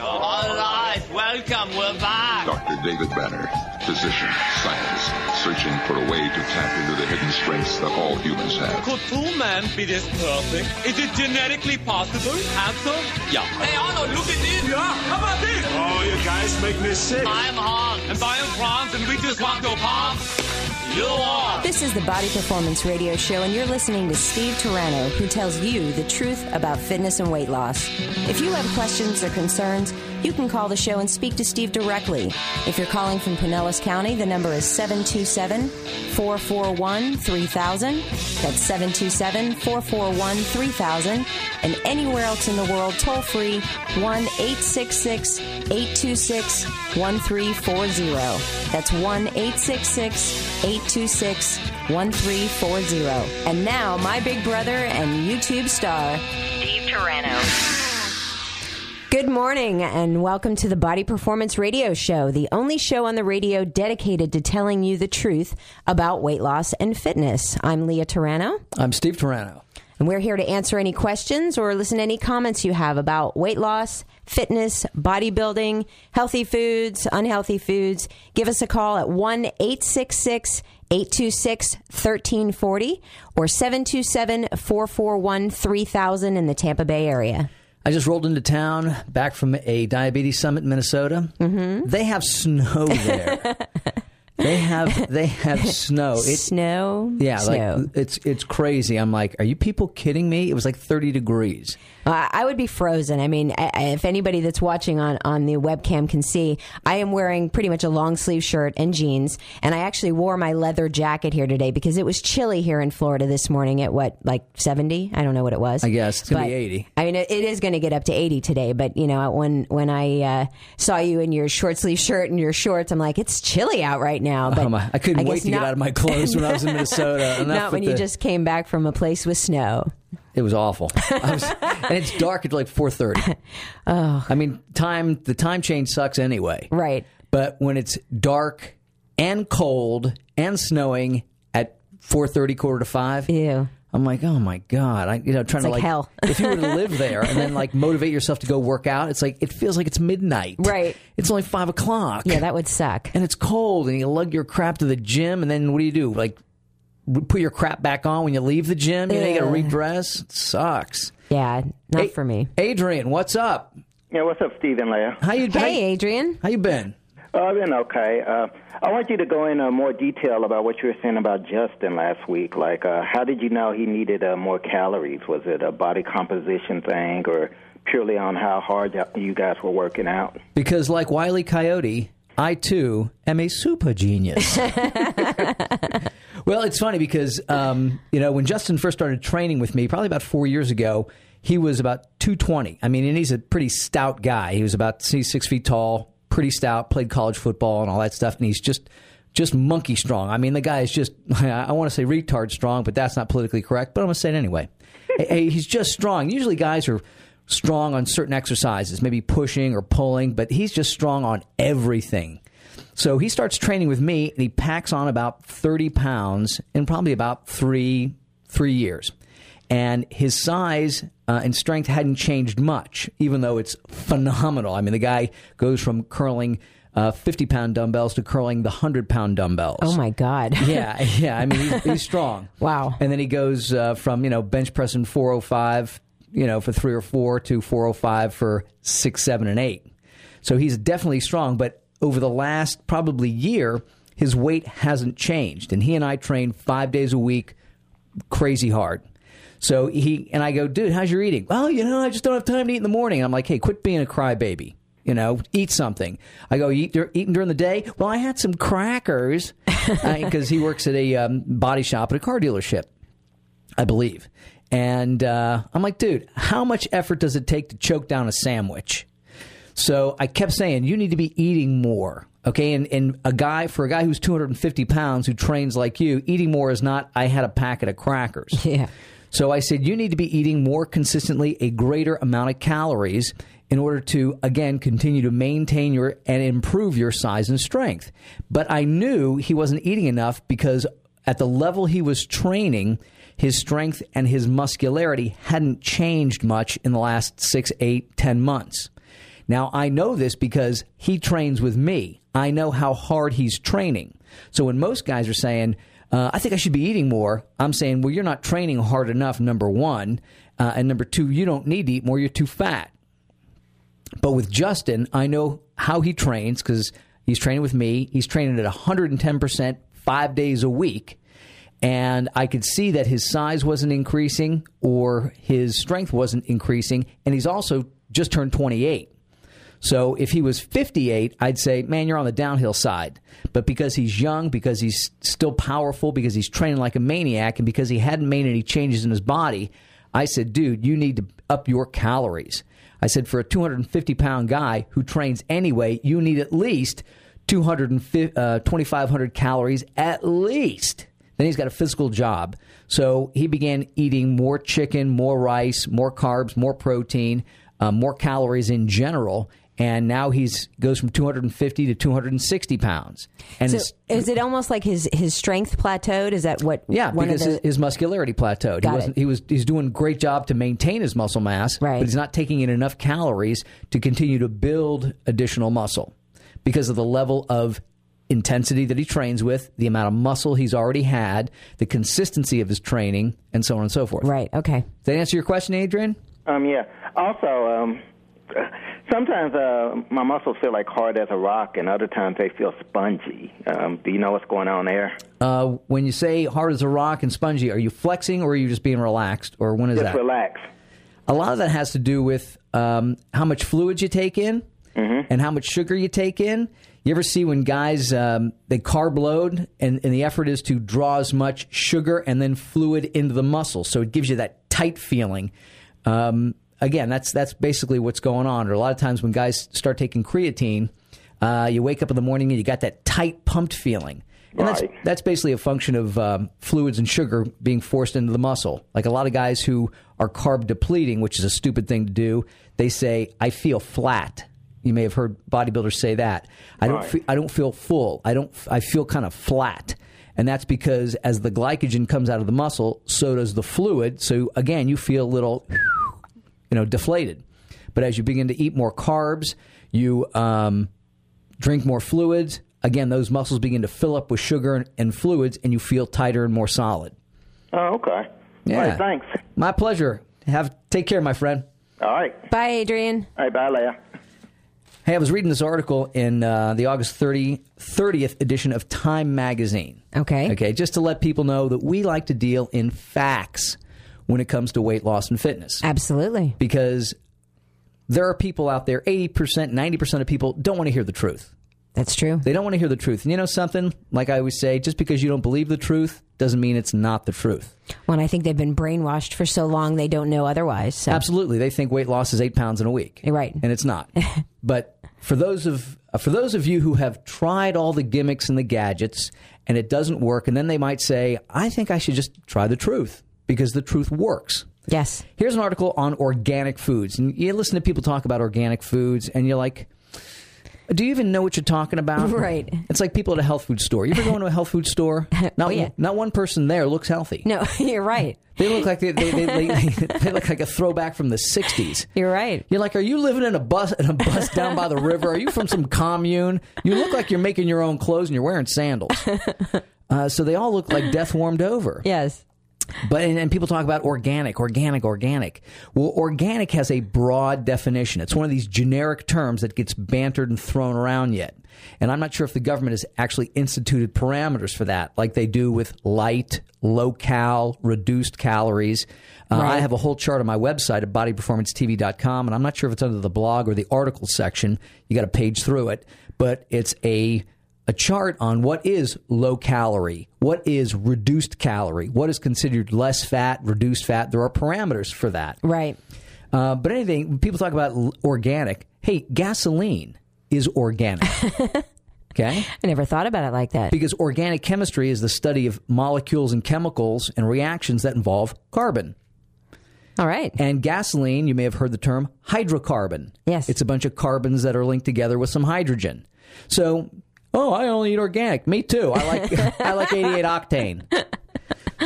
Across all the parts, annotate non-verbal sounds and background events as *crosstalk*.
All right, welcome, we're back. Dr. David Banner, physician, scientist, searching for a way to tap into the hidden strengths that all humans have. Could two men be this perfect? Is it genetically possible? Answer? Yeah. Hey, Arnold, look at this. Yeah, how about this? Oh, you guys make me sick. I'm Hans. And I am Franz, and we just want to palm. This is the Body Performance Radio Show, and you're listening to Steve Turano, who tells you the truth about fitness and weight loss. If you have questions or concerns, you can call the show and speak to Steve directly. If you're calling from Pinellas County, the number is 727 441 3000. That's 727 441 3000. And anywhere else in the world, toll free 1 866 826 1340. That's 1 866 826 1340. And now, my big brother and YouTube star, Steve Turano. Good morning and welcome to the Body Performance Radio Show, the only show on the radio dedicated to telling you the truth about weight loss and fitness. I'm Leah Turano. I'm Steve Turano. And we're here to answer any questions or listen to any comments you have about weight loss, fitness, bodybuilding, healthy foods, unhealthy foods. Give us a call at 1 866 826 1340 or 727 441 3000 in the Tampa Bay area. I just rolled into town back from a diabetes summit in Minnesota. Mm-hmm. They have snow there. *laughs* they have they have *laughs* snow. It, snow. Yeah, snow. like it's it's crazy. I'm like, are you people kidding me? It was like 30 degrees. Uh, I would be frozen. I mean, I, if anybody that's watching on, on the webcam can see, I am wearing pretty much a long sleeve shirt and jeans. And I actually wore my leather jacket here today because it was chilly here in Florida this morning at what, like 70? I don't know what it was. I guess it's going But, to be 80. I mean, it, it is going to get up to 80 today. But, you know, when, when I uh, saw you in your short sleeve shirt and your shorts, I'm like, it's chilly out right now. Oh, but Oh, my- I couldn't guess wait to get out of my clothes when I was in *laughs* Minnesota. Not when you the- just came back from a place with snow. It was awful. *laughs* I was, and it's dark at like 4:30. *laughs* Oh. I mean, time the time change sucks anyway. Right. But when it's dark and cold and snowing at 4:30 quarter to 5, Ew. I'm like, "Oh my god." I you know, trying It's to like like hell. if you were to live *laughs* there and then like motivate yourself to go work out, it's like it feels like it's midnight. Right. It's only 5 o'clock. Yeah, that would suck. and it's cold and you lug your crap to the gym and then what do you do? Like put your crap back on when you leave the gym? You know, you got to Ugh. redress. It sucks. Yeah, not Hey, for me. Adrian, what's up? Yeah, what's up, Steve and Leah? How you Hey, Adrian. How you been? Uh, I've been okay. Uh, I want you to go into more detail about what you were saying about Justin last week. Like, uh, how did you know he needed uh, more calories? Was it a body composition thing, or purely on how hard you guys were working out? Because like Wiley Coyote, I too am a super genius. *laughs* *laughs* well, it's funny because um, you know when Justin first started training with me, probably about four years ago, he was about two twenty. I mean, and he's a pretty stout guy. He was about he's six feet tall, pretty stout. Played college football and all that stuff, and he's just just monkey strong. I mean, the guy is just *laughs* I want to say retard strong, but that's not politically correct. But I'm gonna say it anyway. *laughs* Hey, he's just strong. Usually, guys are strong on certain exercises, maybe pushing or pulling, but he's just strong on everything. So he starts training with me, and he packs on about thirty pounds in probably about three three years, and his size uh, and strength hadn't changed much, even though it's phenomenal. I mean, the guy goes from curling. Uh, 50 pound dumbbells to curling the 100 pound dumbbells. Oh my God. *laughs* Yeah, yeah. I mean, he's, he's strong. *laughs* Wow. And then he goes uh, from you know bench pressing 405, you know, for three or four to 405 for six, seven, and eight. So he's definitely strong. But over the last probably year, his weight hasn't changed, and he and I train five days a week, crazy hard. So he and I go, dude, how's your eating? Well, you know, I just don't have time to eat in the morning. I'm like, hey, quit being a crybaby. You know, eat something. I go, you eat, eating during the day? Well, I had some crackers *laughs* because he works at a um, body shop at a car dealership, I believe. And uh, I'm like, dude, how much effort does it take to choke down a sandwich? So I kept saying, you need to be eating more. Okay. And, and a guy, for a guy who's 250 pounds who trains like you, eating more is not, I had a packet of crackers. Yeah. So I said, you need to be eating more consistently, a greater amount of calories in order to, again, continue to maintain your and improve your size and strength. But I knew he wasn't eating enough because at the level he was training, his strength and his muscularity hadn't changed much in the last six, eight, ten months. Now, I know this because he trains with me. I know how hard he's training. So when most guys are saying, uh, I think I should be eating more, I'm saying, well, you're not training hard enough, number one. Uh, and number two, you don't need to eat more, you're too fat. But with Justin, I know how he trains because he's training with me. He's training at 110% five days a week. And I could see that his size wasn't increasing or his strength wasn't increasing. And he's also just turned 28. So if he was 58, I'd say, man, you're on the downhill side. But because he's young, because he's still powerful, because he's training like a maniac, and because he hadn't made any changes in his body, I said, dude, you need to up your calories. I said, for a 250 pound guy who trains anyway, you need at least 250, uh, 2,500 calories at least. Then he's got a physical job. So he began eating more chicken, more rice, more carbs, more protein, uh, more calories in general. And now he's goes from 250 to 260 pounds. And So is it almost like his his strength plateaued? Is that what? yeah, one because of the, his, his muscularity plateaued. Got he wasn't. it. He was. He's doing a great job to maintain his muscle mass, Right. but he's not taking in enough calories to continue to build additional muscle because of the level of intensity that he trains with, the amount of muscle he's already had, the consistency of his training, and so on and so forth. right. Okay. Does that answer your question, Adrian? Um, yeah. Also, um, *laughs* sometimes uh, my muscles feel like hard as a rock, and other times they feel spongy. Um, do you know what's going on there? Uh, when you say hard as a rock and spongy, are you flexing or are you just being relaxed, or when is Just that? relax. a lot of that has to do with um, how much fluid you take in and how much sugar you take in. You ever see when guys um, they carb load and, and the effort is to draw as much sugar and then fluid into the muscle, so it gives you that tight feeling. Um, again, that's that's basically what's going on. Or a lot of times when guys start taking creatine, uh, you wake up in the morning and you got that tight pumped feeling. And that's Right. that's basically a function of um, fluids and sugar being forced into the muscle. Like a lot of guys who are carb depleting, which is a stupid thing to do, they say, "I feel flat." You may have heard bodybuilders say that. I don't. Fe- I don't feel full. I don't. I feel kind of flat. And that's because as the glycogen comes out of the muscle, so does the fluid. So again, you feel a little, you know, deflated. But as you begin to eat more carbs, you um, drink more fluids. Again, those muscles begin to fill up with sugar and, and fluids, and you feel tighter and more solid. Oh, okay. Yeah. All right, thanks. My pleasure. Have take care, my friend. All right. Bye, Adrian. All right, bye, Leah. Hey, I was reading this article in uh, the August 30, 30th edition of Time magazine. Okay. Okay, just to let people know that we like to deal in facts when it comes to weight loss and fitness. Absolutely. Because there are people out there, 80%, 90% of people don't want to hear the truth. That's true. They don't want to hear the truth. And you know something? Like I always say, just because you don't believe the truth doesn't mean it's not the truth. Well, I think they've been brainwashed for so long they don't know otherwise. So. Absolutely, they think weight loss is eight pounds in a week. Right. and it's not. *laughs* but for those of uh, for those of you who have tried all the gimmicks and the gadgets and it doesn't work, and then they might say, "I think I should just try the truth because the truth works." Yes. Here's an article on organic foods, and you listen to people talk about organic foods, and you're like. Do you even know what you're talking about? *laughs* Right. It's like people at a health food store. You ever go into a health food store? *laughs* Not, Oh, yeah. not one person there looks healthy. No, *laughs* you're right. They look like they, they, they, they, they look like a throwback from the 60s. You're right. You're like, are you living in a bus in a bus down by the river? Are you from some commune? You look like you're making your own clothes and you're wearing sandals. Uh, so they all look like death warmed over. Yes. But and, and people talk about organic, organic, organic. Well, organic has a broad definition. It's one of these generic terms that gets bantered and thrown around yet. And I'm not sure if the government has actually instituted parameters for that, like they do with light, low cal, reduced calories. Uh, I have a whole chart on my website at bodyperformancetv.com, and I'm not sure if it's under the blog or the article section. You got to page through it, but it's a a chart on what is low calorie, what is reduced calorie, what is considered less fat, reduced fat. There are parameters for that. Right. Uh, but anything, people talk about organic, hey, gasoline is organic. *laughs* okay? I never thought about it like that. Because organic chemistry is the study of molecules and chemicals and reactions that involve carbon. All right. And gasoline, you may have heard the term hydrocarbon. Yes. It's a bunch of carbons that are linked together with some hydrogen. So, oh, I only eat organic. Me too. I like *laughs* *laughs* I like 88 octane.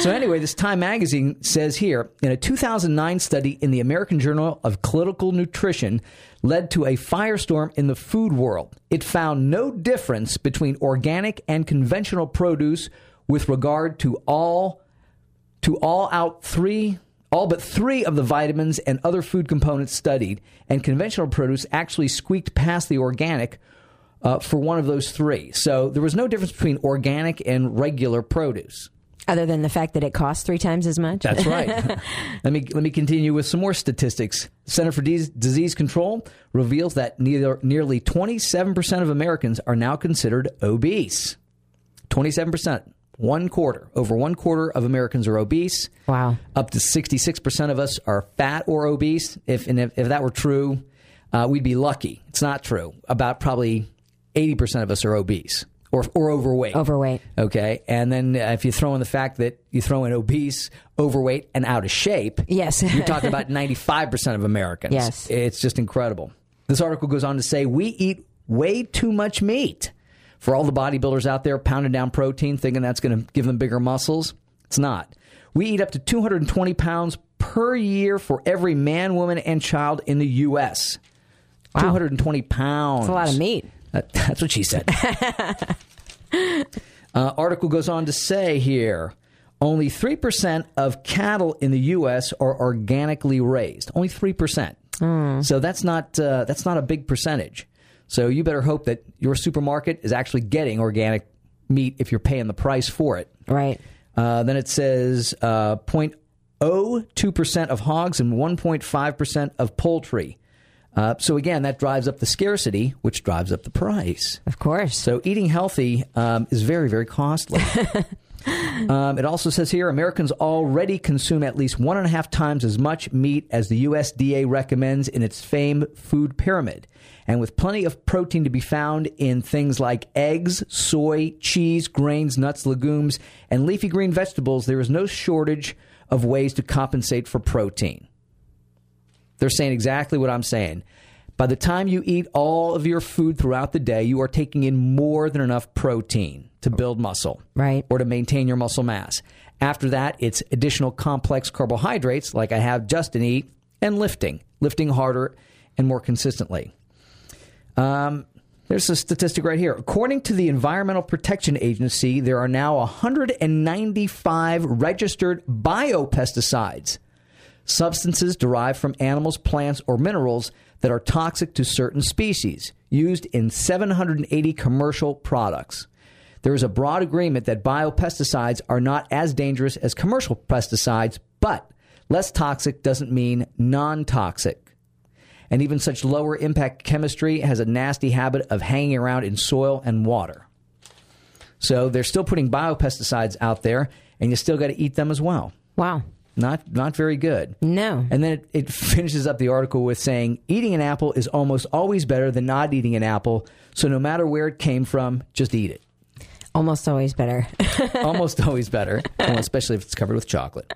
so anyway, this Time magazine says here in a 2009 study in the American Journal of Clinical Nutrition led to a firestorm in the food world. It found no difference between organic and conventional produce with regard to all to all out three all but three of the vitamins and other food components studied, and conventional produce actually squeaked past the organic uh, for one of those three. So there was no difference between organic and regular produce. Other than the fact that it costs three times as much. That's right. *laughs* let me let me continue with some more statistics. Center for Dis- Disease Control reveals that neither, nearly 27% of Americans are now considered obese. 27%. One quarter, over one quarter of Americans are obese. Wow. Up to 66% of us are fat or obese. If, and if, if that were true, uh, we'd be lucky. It's not true. About probably 80% of us are obese or, or overweight. Overweight. Okay. And then uh, if you throw in the fact that you throw in obese, overweight, and out of shape, Yes. you're talking about *laughs* 95% of Americans. Yes. It's just incredible. This article goes on to say we eat way too much meat. For all the bodybuilders out there pounding down protein, thinking that's going to give them bigger muscles, it's not. We eat up to 220 pounds per year for every man, woman, and child in the U.S. 220 pounds. That's a lot of meat. That- *laughs* that's what she said. *laughs* uh, article goes on to say here only 3% of cattle in the U.S. are organically raised. Only 3%. So that's not, uh, that's not a big percentage. So you better hope that your supermarket is actually getting organic meat if you're paying the price for it. Right. Uh, then it says uh, 0.02% of hogs and 1.5% of poultry. Uh, so again, that drives up the scarcity, which drives up the price. Of course. So eating healthy um, is very, very costly. *laughs* um, it also says here Americans already consume at least one and a half times as much meat as the USDA recommends in its famed food pyramid. And with plenty of protein to be found in things like eggs, soy, cheese, grains, nuts, legumes, and leafy green vegetables, there is no shortage of ways to compensate for protein. They're saying exactly what I'm saying. By the time you eat all of your food throughout the day, you are taking in more than enough protein to build muscle. Right. Or to maintain your muscle mass. After that, it's additional complex carbohydrates, like I have Justin eat, and lifting, lifting harder and more consistently. Um, there's a statistic right here. According to the Environmental Protection Agency, there are now 195 registered biopesticides substances derived from animals, plants, or minerals that are toxic to certain species, used in 780 commercial products. There is a broad agreement that biopesticides are not as dangerous as commercial pesticides, but less toxic doesn't mean non toxic. And even such lower impact chemistry has a nasty habit of hanging around in soil and water. So they're still putting biopesticides out there, and you still got to eat them as well. Wow. Not not very good. No. And then it, it finishes up the article with saying eating an apple is almost always better than not eating an apple. So no matter where it came from, just eat it. Almost always better. *laughs* almost always better, especially if it's covered with chocolate.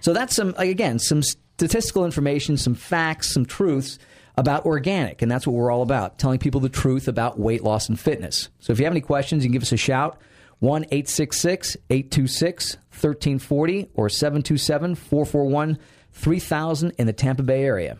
So that's some like, again some statistical information, some facts, some truths about organic, and that's what we're all about: telling people the truth about weight loss and fitness. So if you have any questions, you can give us a shout. 1 866 826 1340 or 727 441 3000 in the Tampa Bay area.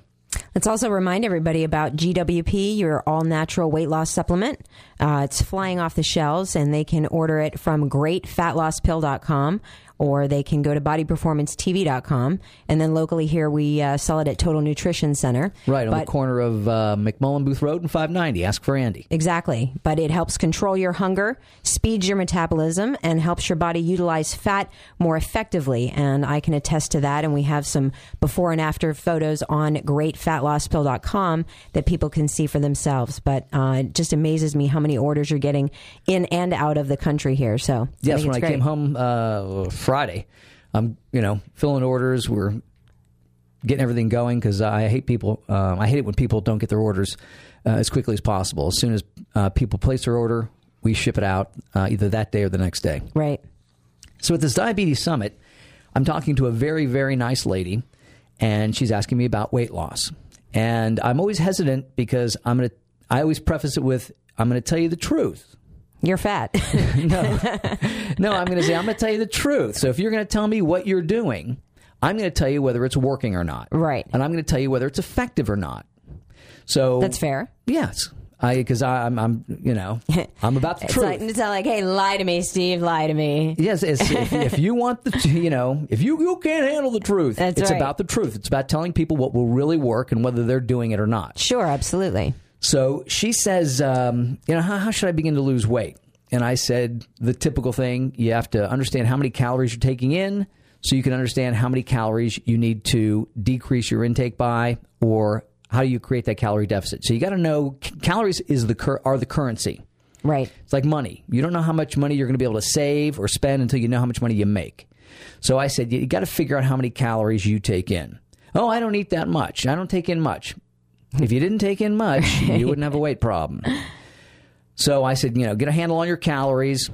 Let's also remind everybody about GWP, your all natural weight loss supplement. Uh, it's flying off the shelves, and they can order it from greatfatlosspill.com or they can go to bodyperformancetv.com. And then locally here, we uh, sell it at Total Nutrition Center. Right on But- the corner of uh, McMullen Booth Road and 590. Ask for Andy. Exactly. But it helps control your hunger, speeds your metabolism, and helps your body utilize fat more effectively. And I can attest to that. And we have some before and after photos on greatfatlosspill.com that people can see for themselves. But uh, it just amazes me how many orders you're getting in and out of the country here. So Yes, when I it's came home uh, Friday, I'm you know filling orders. We're getting everything going because I hate people. Um, I hate it when people don't get their orders uh, as quickly as possible. As soon as uh, people place their order, we ship it out uh, either that day or the next day. Right. So at this diabetes summit, I'm talking to a very, very nice lady, and she's asking me about weight loss. And I'm always hesitant because I'm going to, I always preface it with, I'm going to tell you the truth. You're fat. *laughs* No, no, I'm going to say, I'm going to tell you the truth. So if you're going to tell me what you're doing, I'm going to tell you whether it's working or not. Right. And I'm going to tell you whether it's effective or not. So That's fair. Yes. I, because I'm, I'm, you know, *laughs* I'm about the It's truth. like, it's not like, hey, lie to me, Steve, lie to me. Yes, it's, if, *laughs* if you want the, you know, if you, you can't handle the truth, That's it's right. about the truth. It's about telling people what will really work and whether they're doing it or not. Sure, absolutely. So she says, um, you know, how, how should I begin to lose weight? And I said, the typical thing, you have to understand how many calories you're taking in so you can understand how many calories you need to decrease your intake by or how do you create that calorie deficit. So you got to know c- calories is the cur- are the currency. Right. It's like money. You don't know how much money you're going to be able to save or spend until you know how much money you make. So I said, you got to figure out how many calories you take in. Oh, I don't eat that much. I don't take in much. If you didn't take in much, you wouldn't have a weight problem. So I said, you know, get a handle on your calories.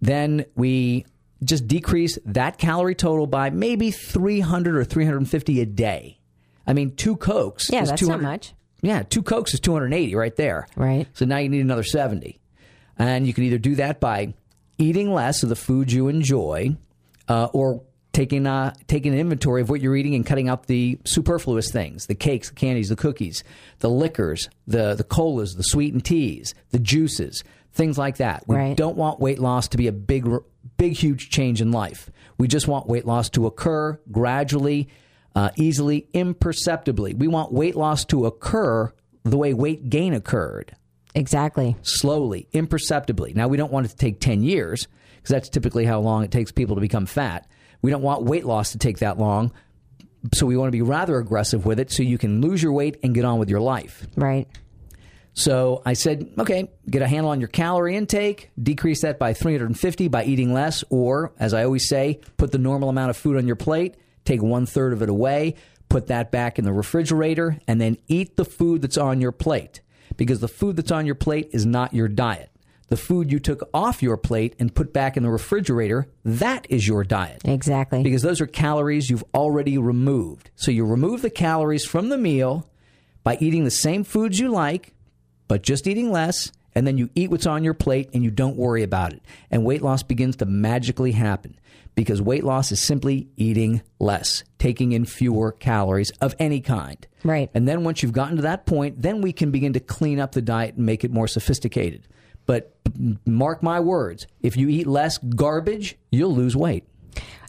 Then we just decrease that calorie total by maybe 300 or 350 a day. I mean, two Cokes. Yeah, is that's not much. Yeah, two Cokes is 280 right there. Right. So now you need another 70. And you can either do that by eating less of the food you enjoy uh, or taking, uh, taking an inventory of what you're eating and cutting out the superfluous things the cakes, the candies, the cookies, the liquors, the, the colas, the sweetened teas, the juices, things like that. We Right. don't want weight loss to be a big, big, huge change in life. We just want weight loss to occur gradually, uh, easily, imperceptibly. We want weight loss to occur the way weight gain occurred Exactly. slowly, imperceptibly. Now, we don't want it to take 10 years because that's typically how long it takes people to become fat. We don't want weight loss to take that long. So, we want to be rather aggressive with it so you can lose your weight and get on with your life. Right. So, I said, okay, get a handle on your calorie intake, decrease that by 350 by eating less, or, as I always say, put the normal amount of food on your plate, take one third of it away, put that back in the refrigerator, and then eat the food that's on your plate. Because the food that's on your plate is not your diet. The food you took off your plate and put back in the refrigerator, that is your diet. Exactly. Because those are calories you've already removed. So you remove the calories from the meal by eating the same foods you like, but just eating less, and then you eat what's on your plate and you don't worry about it. And weight loss begins to magically happen because weight loss is simply eating less, taking in fewer calories of any kind. Right. And then once you've gotten to that point, then we can begin to clean up the diet and make it more sophisticated. But mark my words, if you eat less garbage, you'll lose weight.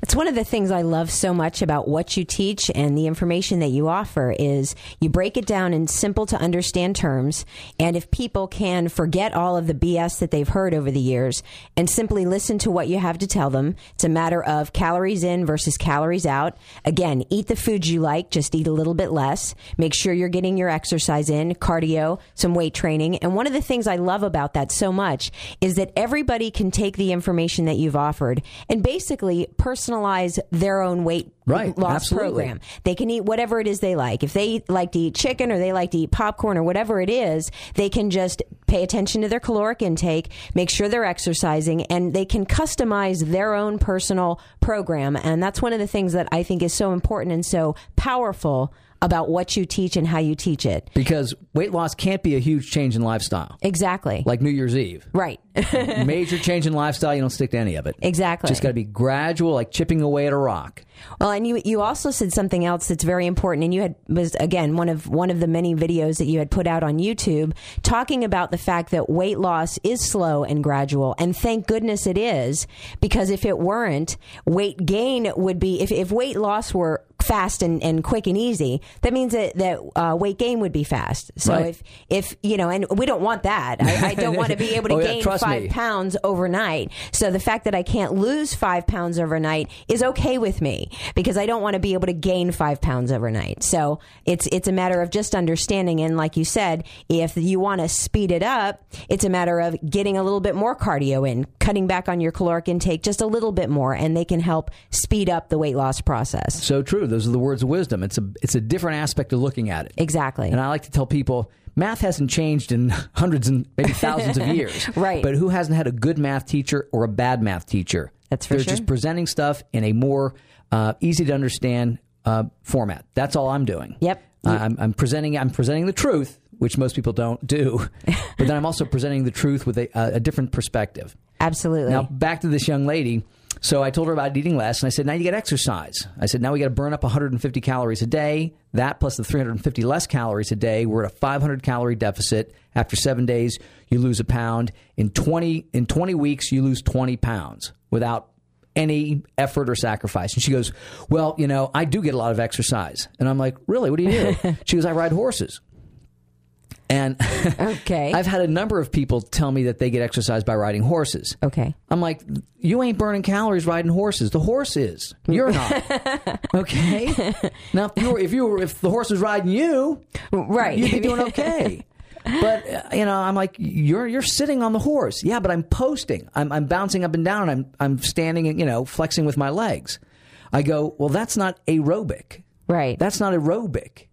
It's one of the things I love so much about what you teach and the information that you offer is you break it down in simple to understand terms. And if people can forget all of the BS that they've heard over the years and simply listen to what you have to tell them, it's a matter of calories in versus calories out. Again, eat the foods you like, just eat a little bit less. Make sure you're getting your exercise in, cardio, some weight training. And one of the things I love about that so much is that everybody can take the information that you've offered and basically personalize their own weight Right, loss absolutely. program. They can eat whatever it is they like. If they like to eat chicken or they like to eat popcorn or whatever it is, they can just pay attention to their caloric intake, make sure they're exercising, and they can customize their own personal program. And that's one of the things that I think is so important and so powerful about what you teach and how you teach it. Because weight loss can't be a huge change in lifestyle, Exactly. like New Year's Eve. right. *laughs* Major change in lifestyle, you don't stick to any of it. Exactly. Just got to be gradual, like chipping away at a rock. Well, and you you also said something else that's very important, and you had was again one of one of the many videos that you had put out on YouTube talking about the fact that weight loss is slow and gradual, and thank goodness it is because if it weren't, weight gain would be if if weight loss were fast and, and quick and easy, that means that, that uh, weight gain would be fast. So Right. if if you know, and we don't want that. I, I don't want to be able to *laughs* Oh, gain trust five me. pounds overnight. So the fact that I can't lose five pounds overnight is okay with me because I don't want to be able to gain five pounds overnight. So it's it's a matter of just understanding. And like you said, if you want to speed it up, it's a matter of getting a little bit more cardio in, cutting back on your caloric intake just a little bit more, and they can help speed up the weight loss process. So true. Those are the words of wisdom. It's a it's a different aspect of looking at it. Exactly. And I like to tell people math hasn't changed in *laughs* hundreds and maybe thousands of *laughs* years. Right. But who hasn't had a good math teacher or a bad math teacher? That's for They're sure. just presenting stuff in a more uh, easy to understand uh, format. That's all I'm doing. Yep. Uh, I'm, I'm presenting. I'm presenting the truth which most people don't do. *laughs* but then I'm also presenting the truth with a, a different perspective. Absolutely. Now, back to this young lady. So I told her about eating less, and I said, now you get exercise. I said, now we got to burn up 150 calories a day. That plus the 350 less calories a day, we're at a 500 calorie deficit. After seven days, you lose a pound. In 20 in 20 weeks, you lose 20 pounds without any effort or sacrifice. And she goes, well, you know, I do get a lot of exercise. And I'm like, really? What do you do? *laughs* she goes, I ride horses. And Okay. *laughs* I've had a number of people tell me that they get exercise by riding horses. Okay. I'm like, you ain't burning calories riding horses. The horse is. You're not. *laughs* okay. Now, if you were, if you were, if the horse was riding you, Right. you'd be doing okay. But uh, you know, I'm like, you're you're sitting on the horse. Yeah, but I'm posting. I'm I'm bouncing up and down. I'm I'm standing and you know flexing with my legs. I go, well, that's not aerobic. Right. That's not aerobic.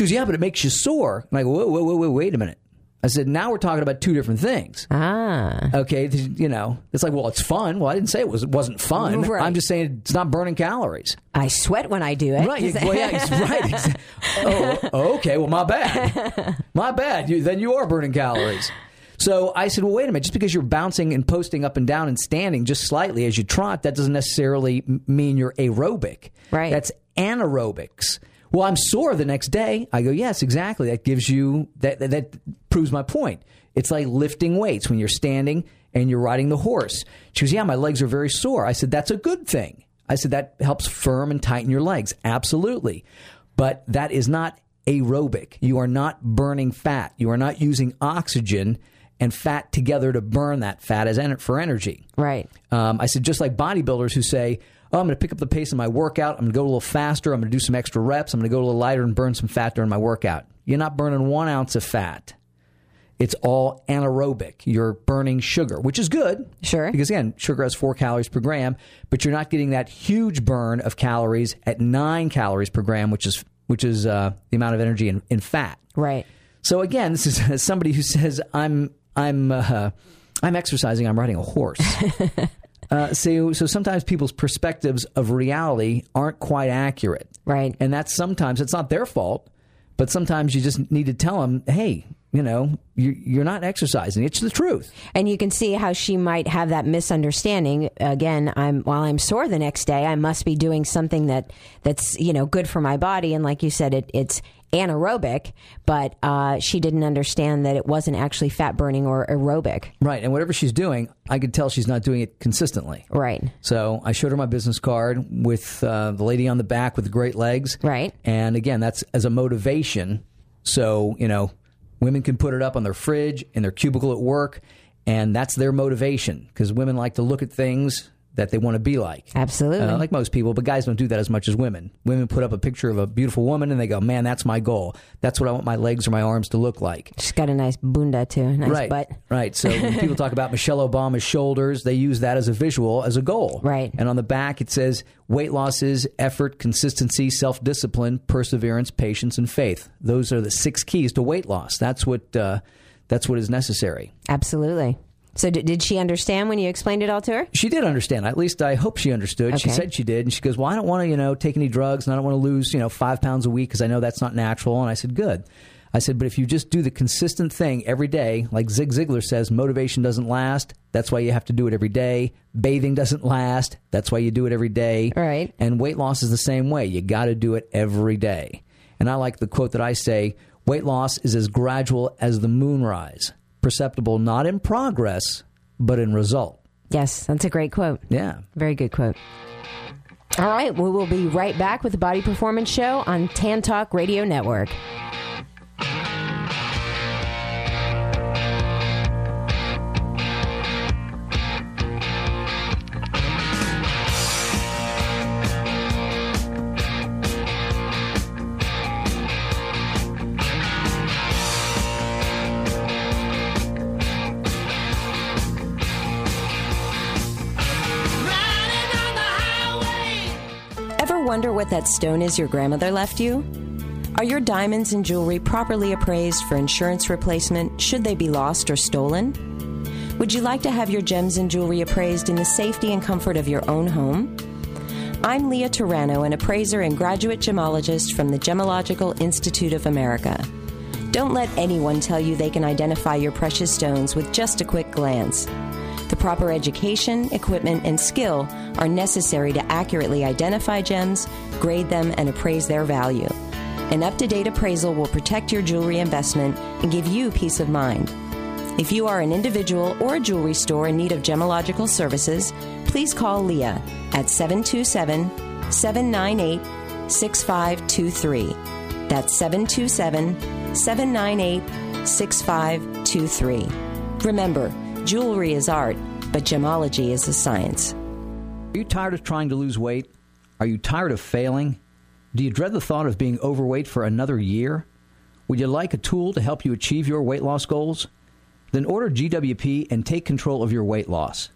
She goes, yeah, but it makes you sore. I'm like, whoa, whoa, whoa, whoa, wait a minute. I said, now we're talking about two different things. ah. Okay, you know, it's like, well, it's fun. Well, I didn't say it was. It wasn't fun. Right. I'm just saying it's not burning calories. I sweat when I do it. Right. Well, yeah, *laughs* right. Oh, okay. Well, my bad. My bad. You, then you are burning calories. So I said, well, wait a minute. Just because you're bouncing and posting up and down and standing just slightly as you trot, that doesn't necessarily mean you're aerobic. Right. That's anaerobics. Well, I'm sore the next day. I go, yes, exactly. That gives you that, that that proves my point. It's like lifting weights when you're standing and you're riding the horse. She goes, yeah, my legs are very sore. I said, that's a good thing. I said that helps firm and tighten your legs. Absolutely. But that is not aerobic. You are not burning fat. You are not using oxygen and fat together to burn that fat as en- for energy. Right. Um, I said, just like bodybuilders who say, oh, I'm going to pick up the pace in my workout. I'm going to go a little faster. I'm going to do some extra reps. I'm going to go a little lighter and burn some fat during my workout. You're not burning one ounce of fat. It's all anaerobic. You're burning sugar, which is good. Sure. Because again, sugar has four calories per gram, but you're not getting that huge burn of calories at nine calories per gram, which is which is uh, the amount of energy in, in fat. Right. So again, this is *laughs* somebody who says I'm I'm uh, I'm exercising. I'm riding a horse. *laughs* uh, so so sometimes people's perspectives of reality aren't quite accurate, Right. And that's sometimes it's not their fault, but sometimes you just need to tell them, hey, you know, you, you're not exercising. It's the truth. And you can see how she might have that misunderstanding. Again, I'm while I'm sore the next day, I must be doing something that that's you know good for my body. And like you said, it, it's anaerobic, but uh, she didn't understand that it wasn't actually fat burning or aerobic. Right. And whatever she's doing, I could tell she's not doing it consistently. Right. So I showed her my business card with uh, the lady on the back with the great legs. Right. And again, that's as a motivation. So, you know, women can put it up on their fridge, in their cubicle at work, and that's their motivation because women like to look at things that they want to be like. Absolutely. Uh, like most people, but guys don't do that as much as women. Women put up a picture of a beautiful woman and they go, man, that's my goal. That's what I want my legs or my arms to look like. She's got a nice bunda too, nice right. butt. Right. So when people talk about *laughs* Michelle Obama's shoulders, they use that as a visual, as a goal. Right. And on the back, it says weight loss is effort, consistency, self discipline, perseverance, patience, and faith. Those are the six keys to weight loss. That's what, uh, that's what is necessary. Absolutely. So did, did she understand when you explained it all to her? She did understand. At least I hope she understood. She said she did. And she goes, Well, I don't want to, you know, take any drugs and I don't want to lose, you know, five pounds a week because I know that's not natural. And I said, Good. I said, But if you just do the consistent thing every day, like Zig Ziglar says, motivation doesn't last. That's why you have to do it every day. Bathing doesn't last. That's why you do it every day. Right. And weight loss is the same way. You got to do it every day. And I like the quote that I say weight loss is as gradual as the moonrise, perceptible not in progress, but in result. Yes, that's a great quote. Yeah. Very good quote. All right, we will be right back with the Body Performance Show on Tan Talk Radio Network. That stone is your grandmother left you? Are your diamonds and jewelry properly appraised for insurance replacement should they be lost or stolen? Would you like to have your gems and jewelry appraised in the safety and comfort of your own home? I'm Leah Turano, an appraiser and graduate gemologist from the Gemological Institute of America. Don't let anyone tell you they can identify your precious stones with just a quick glance. The proper education, equipment, and skill are necessary to accurately identify gems, grade them, and appraise their value. An up to date appraisal will protect your jewelry investment and give you peace of mind. If you are an individual or a jewelry store in need of gemological services, please call Leah at 727 798 6523. That's 727 798 6523. Remember, jewelry is art, but gemology is a science. Are you tired of trying to lose weight? Are you tired of failing? Do you dread the thought of being overweight for another year? Would you like a tool to help you achieve your weight loss goals? Then order GWP and take control of your weight loss.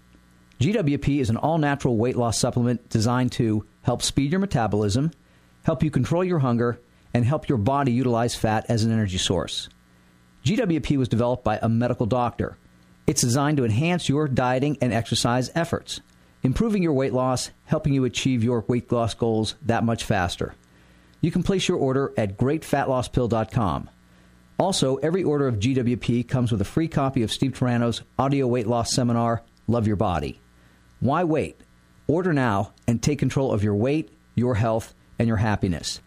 GWP is an all natural weight loss supplement designed to help speed your metabolism, help you control your hunger, and help your body utilize fat as an energy source. GWP was developed by a medical doctor. It's designed to enhance your dieting and exercise efforts, improving your weight loss, helping you achieve your weight loss goals that much faster. You can place your order at greatfatlosspill.com. Also, every order of GWP comes with a free copy of Steve Turano's audio weight loss seminar, Love Your Body. Why wait? Order now and take control of your weight, your health, and your happiness.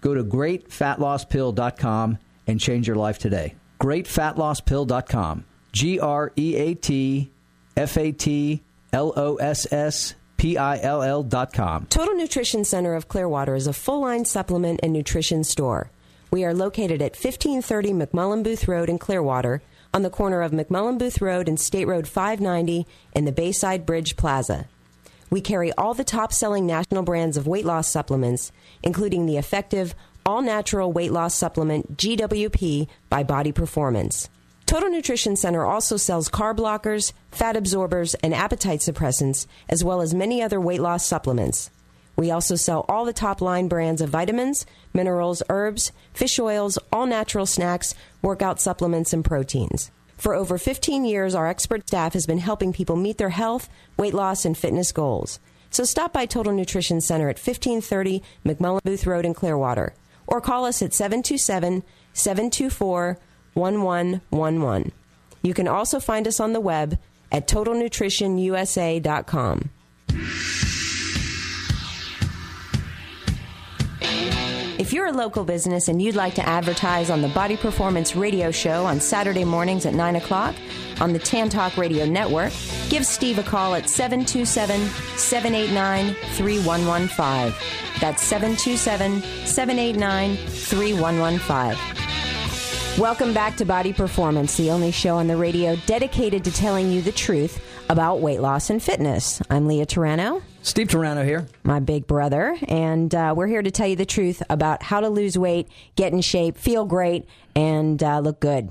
Go to greatfatlosspill.com and change your life today. Greatfatlosspill.com. G R E A T F A T L O S S P I L L dot com. Total Nutrition Center of Clearwater is a full line supplement and nutrition store. We are located at 1530 McMullen Booth Road in Clearwater, on the corner of McMullen Booth Road and State Road 590 in the Bayside Bridge Plaza. We carry all the top selling national brands of weight loss supplements, including the effective all natural weight loss supplement GWP by Body Performance. Total Nutrition Center also sells carb blockers, fat absorbers, and appetite suppressants, as well as many other weight loss supplements. We also sell all the top line brands of vitamins, minerals, herbs, fish oils, all natural snacks, workout supplements, and proteins. For over 15 years, our expert staff has been helping people meet their health, weight loss, and fitness goals. So stop by Total Nutrition Center at 1530 McMullen Booth Road in Clearwater or call us at 727 724 1111. You can also find us on the web at totalnutritionusa.com. If you're a local business and you'd like to advertise on the Body Performance Radio Show on Saturday mornings at 9 o'clock on the Tan Talk Radio Network, give Steve a call at 727 789 3115. That's 727 789 3115. Welcome back to Body Performance, the only show on the radio dedicated to telling you the truth about weight loss and fitness. I'm Leah Turano. Steve Turano here. My big brother, and uh, we're here to tell you the truth about how to lose weight, get in shape, feel great, and uh, look good.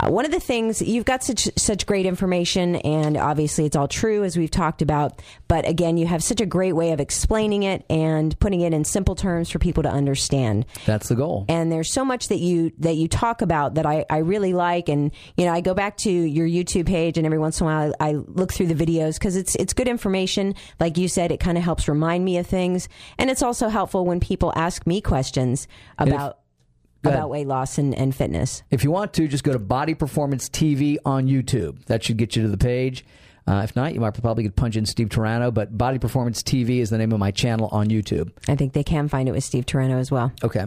Uh, one of the things you've got such such great information, and obviously it's all true as we've talked about. But again, you have such a great way of explaining it and putting it in simple terms for people to understand. That's the goal. And there's so much that you that you talk about that I, I really like. And you know, I go back to your YouTube page, and every once in a while I, I look through the videos because it's it's good information. Like you said, it kind of helps remind me of things, and it's also helpful when people ask me questions about Go ahead. about weight loss and, and fitness. If you want to, just go to Body Performance TV on YouTube. That should get you to the page. Uh, if not, you might probably could punch in Steve Turano, but Body Performance TV is the name of my channel on YouTube. I think they can find it with Steve Turano as well. Okay.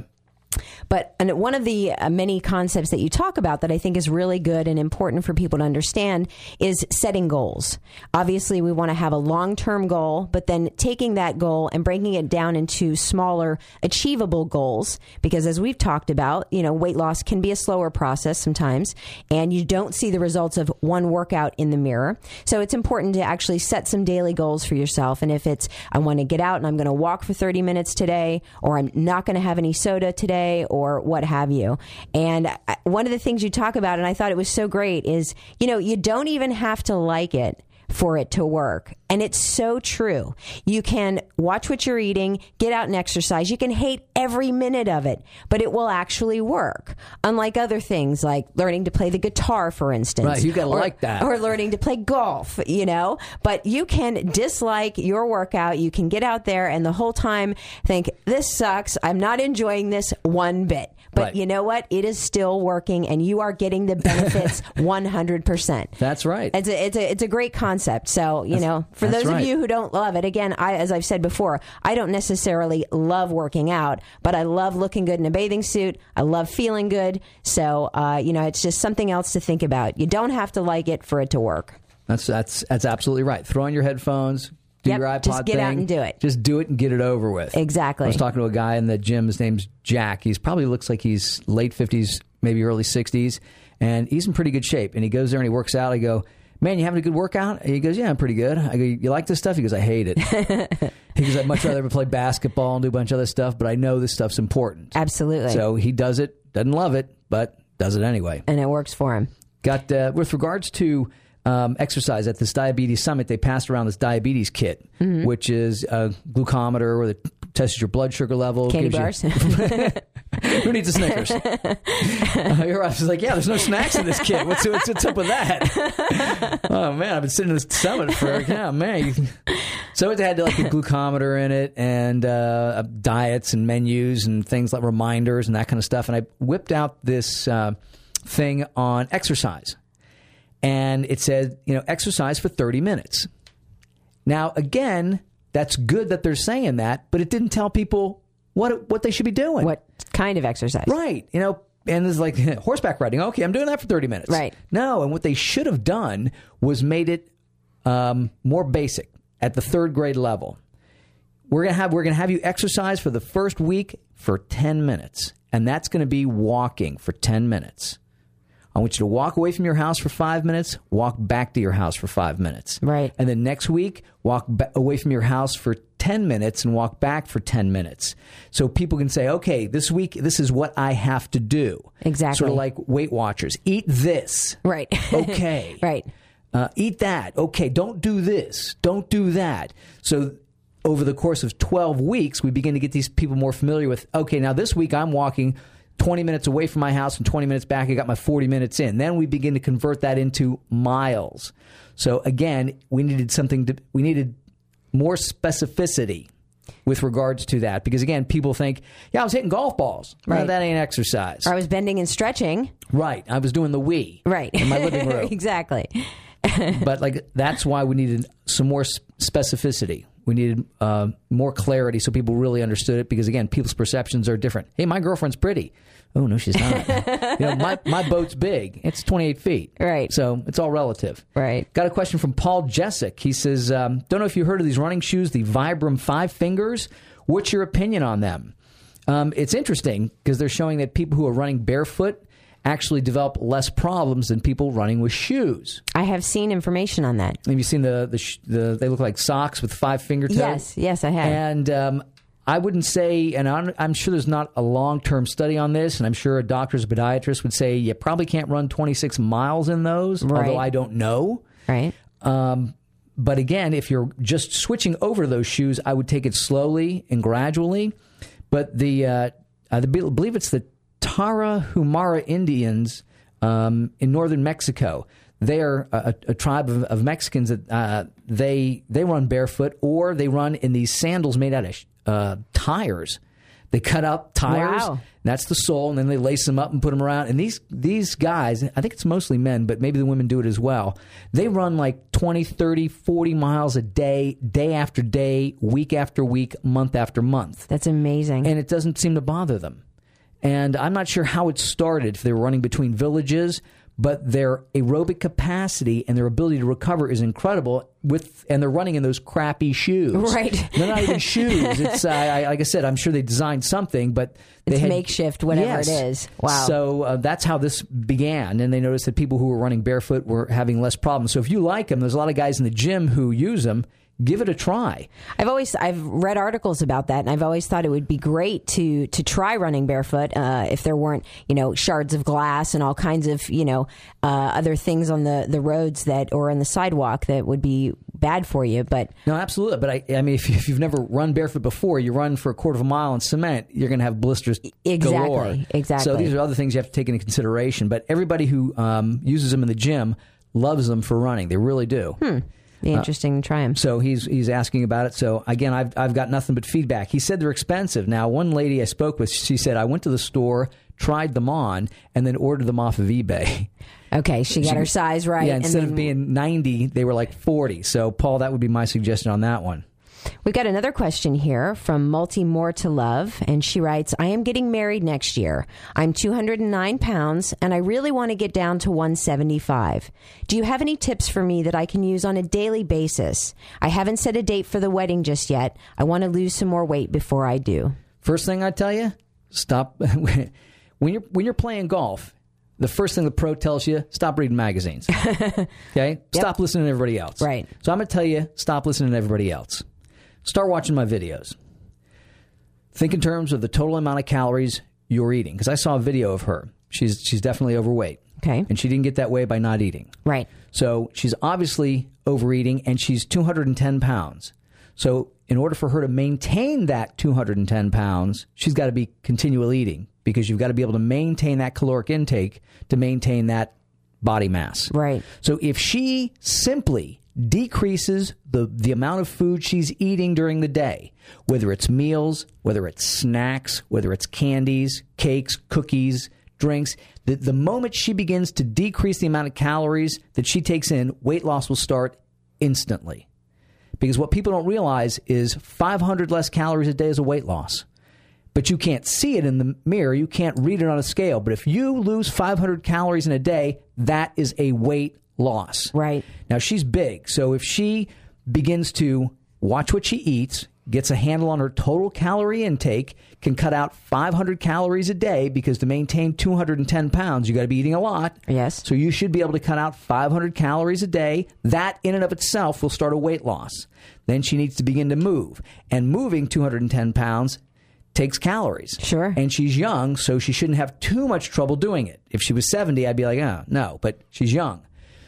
But and one of the uh, many concepts that you talk about that I think is really good and important for people to understand is setting goals. Obviously, we want to have a long term goal, but then taking that goal and breaking it down into smaller, achievable goals. Because as we've talked about, you know, weight loss can be a slower process sometimes, and you don't see the results of one workout in the mirror. So it's important to actually set some daily goals for yourself. And if it's, I want to get out and I'm going to walk for 30 minutes today, or I'm not going to have any soda today, or what have you. And one of the things you talk about, and I thought it was so great, is, you know, you don't even have to like it for it to work. And it's so true. You can watch what you're eating, get out and exercise. You can hate every minute of it, but it will actually work. Unlike other things like learning to play the guitar, for instance. Right, you gotta or- like that. Or learning to play golf, you know? But you can dislike your workout. You can get out there and the whole time think, this sucks. I'm not enjoying this one bit. But Right. you know what? It is still working and you are getting the benefits *laughs* 100%. That's right. It's a, it's a, it's a great concept. So, you know, for those right. of you who don't love it, again, I, as I've said before, I don't necessarily love working out, but I love looking good in a bathing suit. I love feeling good. So, uh, you know, it's just something else to think about. You don't have to like it for it to work. That's that's that's absolutely right. Throw on your headphones, do Yep, your iPod just get out and do it. Just do it and get it over with. Exactly. I was talking to a guy in the gym. His name's Jack. He's probably looks like he's late fifties, maybe early sixties, and he's in pretty good shape. And he goes there and he works out. I go, "Man, you having a good workout?" He goes, "Yeah, I'm pretty good." I go, "You like this stuff?" He goes, "I hate it." *laughs* he goes, "I'd much rather play basketball and do a bunch of other stuff, but I know this stuff's important." Absolutely. So he does it. Doesn't love it, but does it anyway. and it works for him. Got uh, with regards to um, exercise at this diabetes summit, they passed around this diabetes kit, Mm-hmm. which is a glucometer where it tests your blood sugar level. Candy gives you- bars. *laughs* Who needs a Snickers? *laughs* uh, your wife was like, "Yeah, there's no snacks in this kit. What's, what's, what's up with that?" *laughs* oh man, I've been sitting in this summit for yeah, man. So it had like a glucometer in it and uh, diets and menus and things like reminders and that kind of stuff. And I whipped out this uh, thing on exercise, and it said, you know, exercise for 30 minutes. Now, again, that's good that they're saying that, but it didn't tell people what what they should be doing. what kind of exercise? Right. You know, and it's like *laughs* horseback riding. Okay, I'm doing that for 30 minutes. Right. No, and what they should have done was made it um, more basic at the third grade level. We're gonna have we're gonna have you exercise for the first week for 10 minutes, and that's gonna be walking for 10 minutes. I want you to walk away from your house for five minutes, walk back to your house for five minutes. Right. And then next week, walk ba- away from your house for 10 minutes and walk back for 10 minutes. So people can say, okay, this week, this is what I have to do. Exactly. Sort of like Weight Watchers. Eat this. Right. *laughs* Okay. right. Uh, eat that. Okay, don't do this. Don't do that. So over the course of 12 weeks, we begin to get these people more familiar with, okay, now this week I'm walking 20 minutes away from my house and 20 minutes back. I got my 40 minutes in. Then we begin to convert that into miles. So again, we needed something to, we needed more specificity with regards to that because again, people think, yeah, I was hitting golf balls. Right. that ain't exercise. Or I was bending and stretching. Right. I was doing the wii Right. In my living *laughs* room exactly. but like that's why we needed some more specificity. We needed uh, more clarity so people really understood it. Because again, people's perceptions are different. Hey, my girlfriend's pretty. Oh no, she's not. *laughs* you know, my my boat's big. It's twenty eight feet. Right. So it's all relative. Right. Got a question from Paul Jessic. He says, um, "Don't know if you heard of these running shoes, the Vibram Five Fingers. What's your opinion on them?" Um, it's interesting because they're showing that people who are running barefoot actually develop less problems than people running with shoes. I have seen information on that. Have you seen the the, sh- the they look like socks with five fingertips? Yes, yes, I have. And um, I wouldn't say, and I'm, I'm sure there's not a long term study on this, and I'm sure a doctor's podiatrist would say you probably can't run 26 miles in those, Right. although I don't know. Right. Um, but again, if you're just switching over to those shoes, I would take it slowly and gradually. But the uh, I believe it's the Tarahumara Indians um, in northern Mexico. They are a, a tribe of, of Mexicans that uh, they they run barefoot or they run in these sandals made out of sh- uh, tires. They cut out tires. Wow. That's the sole, and then they lace them up and put them around. And these these guys, I think it's mostly men, but maybe the women do it as well. They run like 20, 30, 40 miles a day, day after day, week after week, month after month. That's amazing. And it doesn't seem to bother them. And I'm not sure how it started, if they were running between villages, but their aerobic capacity and their ability to recover is incredible. with and they're running in those crappy shoes. Right. They're not even *laughs* shoes. It's uh, I, like I said, I'm sure they designed something, but they It's had- makeshift, whatever it is. Wow. So uh, that's how this began, and they noticed that people who were running barefoot were having less problems. So if you like them, there's a lot of guys in the gym who use them. Give it a try. I've always I've read articles about that, and I've always thought it would be great to to try running barefoot uh, if there weren't you know shards of glass and all kinds of you know uh, other things on the the roads that or on the sidewalk that would be bad for you. But No, absolutely. But I, I mean, if, if you've never run barefoot before, you run for a quarter of a mile in cement, you're going to have blisters Exactly, galore. exactly. So these are other things you have to take into consideration. But everybody who um, uses them in the gym loves them for running. They really do. Be uh, interesting to try them. So he's he's asking about it. So again, I've I've got nothing but feedback. He said they're expensive. Now, one lady I spoke with, she said I went to the store, tried them on, and then ordered them off of eBay. *laughs* Okay, she got her size right. Yeah, and instead of being ninety, they were like forty. So Paul, that would be my suggestion on that one. We've got another question here from Multi More to Love, and she writes I am getting married next year. I'm 209 pounds, and I really want to get down to 175. Do you have any tips for me that I can use on a daily basis? I haven't set a date for the wedding just yet. I want to lose some more weight before I do. First thing I tell you, stop *laughs* when you're when you're playing golf. The first thing the pro tells you, stop reading magazines. *laughs* okay, stop listening to everybody else. Right. So I'm going to tell you, stop listening to everybody else. Start watching my videos. Think in terms of the total amount of calories you're eating. Because I saw a video of her. She's she's definitely overweight. Okay. And she didn't get that way by not eating. Right. So she's obviously overeating and she's 210 pounds. So in order for her to maintain that 210 pounds, she's got to be continual eating because you've got to be able to maintain that caloric intake to maintain that body mass. Right. So if she simply decreases the, the amount of food she's eating during the day, whether it's meals, whether it's snacks, whether it's candies, cakes, cookies, drinks, the, the moment she begins to decrease the amount of calories that she takes in, weight loss will start instantly. Because what people don't realize is 500 less calories a day is a weight loss. But you can't see it in the mirror. You can't read it on a scale. But if you lose 500 calories in a day, that is a weight loss. Right. Now, she's big. So if she begins to watch what she eats, gets a handle on her total calorie intake, can cut out 500 calories a day because to maintain 210 pounds, you got to be eating a lot. Yes. So you should be able to cut out 500 calories a day. That in and of itself will start a weight loss. Then she needs to begin to move. And moving 210 pounds takes calories. Sure. And she's young, so she shouldn't have too much trouble doing it. If she was 70, I'd be like, oh, no, but she's young.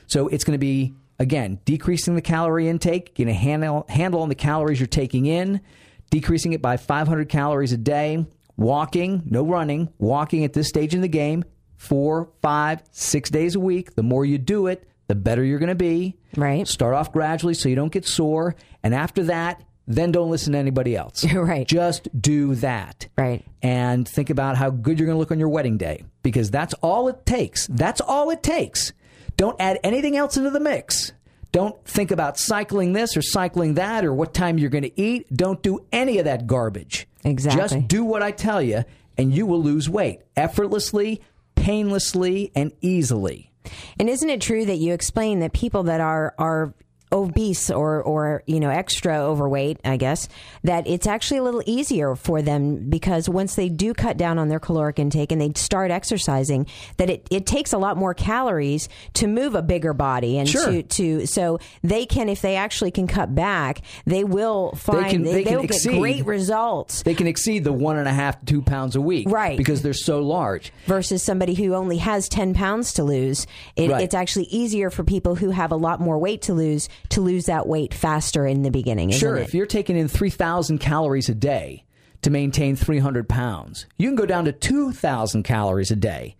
So it's going to be, again, decreasing the calorie intake, getting a handle, handle on the calories you're taking in, decreasing it by 500 calories a day, walking, no running, walking at this stage in the game, four, five, six days a week. The more you do it, the better you're going to be. Right. Start off gradually so you don't get sore. And after that, then don't listen to anybody else. *laughs* Right. Just do that. Right. And think about how good you're going to look on your wedding day because that's all it takes. That's all it takes. Don't add anything else into the mix. Don't think about cycling this or cycling that or what time you're going to eat. Don't do any of that garbage. Exactly. Just do what I tell you and you will lose weight effortlessly, painlessly, and easily. And isn't it true that you explain that people that are are obese or or you know extra overweight, I guess, that it's actually a little easier for them because once they do cut down on their caloric intake and they start exercising, that it, it takes a lot more calories to move a bigger body and Sure. to to so they can if they actually can cut back, they will find they, can- they, they can will get great results They can exceed the one and a half to two pounds a week. Right. Because they're so large. versus somebody who only has 10 pounds to lose. It, Right. It's actually easier for people who have a lot more weight to lose to lose that weight faster in the beginning. Isn't Sure, if you're taking in 3,000 calories a day to maintain 300 pounds, you can go down to 2,000 calories a day.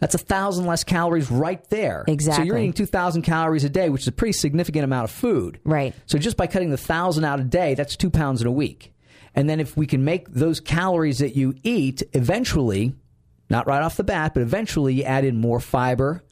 That's a thousand less calories right there. Exactly. So you're eating 2,000 calories a day, which is a pretty significant amount of food. Right. So just by cutting the thousand out a day, that's two pounds in a week. And then if we can make those calories that you eat eventually, not right off the bat, but eventually you add in more fiber,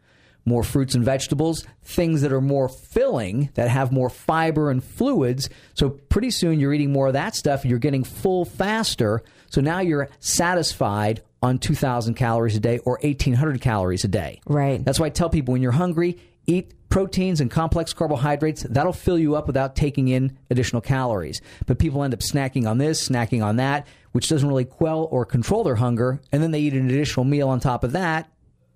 more fruits and vegetables, things that are more filling, that have more fiber and fluids. So pretty soon you're eating more of that stuff. You're getting full faster. So now you're satisfied on 2,000 calories a day or 1,800 calories a day. Right. That's why I tell people when you're hungry, eat proteins and complex carbohydrates. That'll fill you up without taking in additional calories. But people end up snacking on this, snacking on that, which doesn't really quell or control their hunger. And then they eat an additional meal on top of that.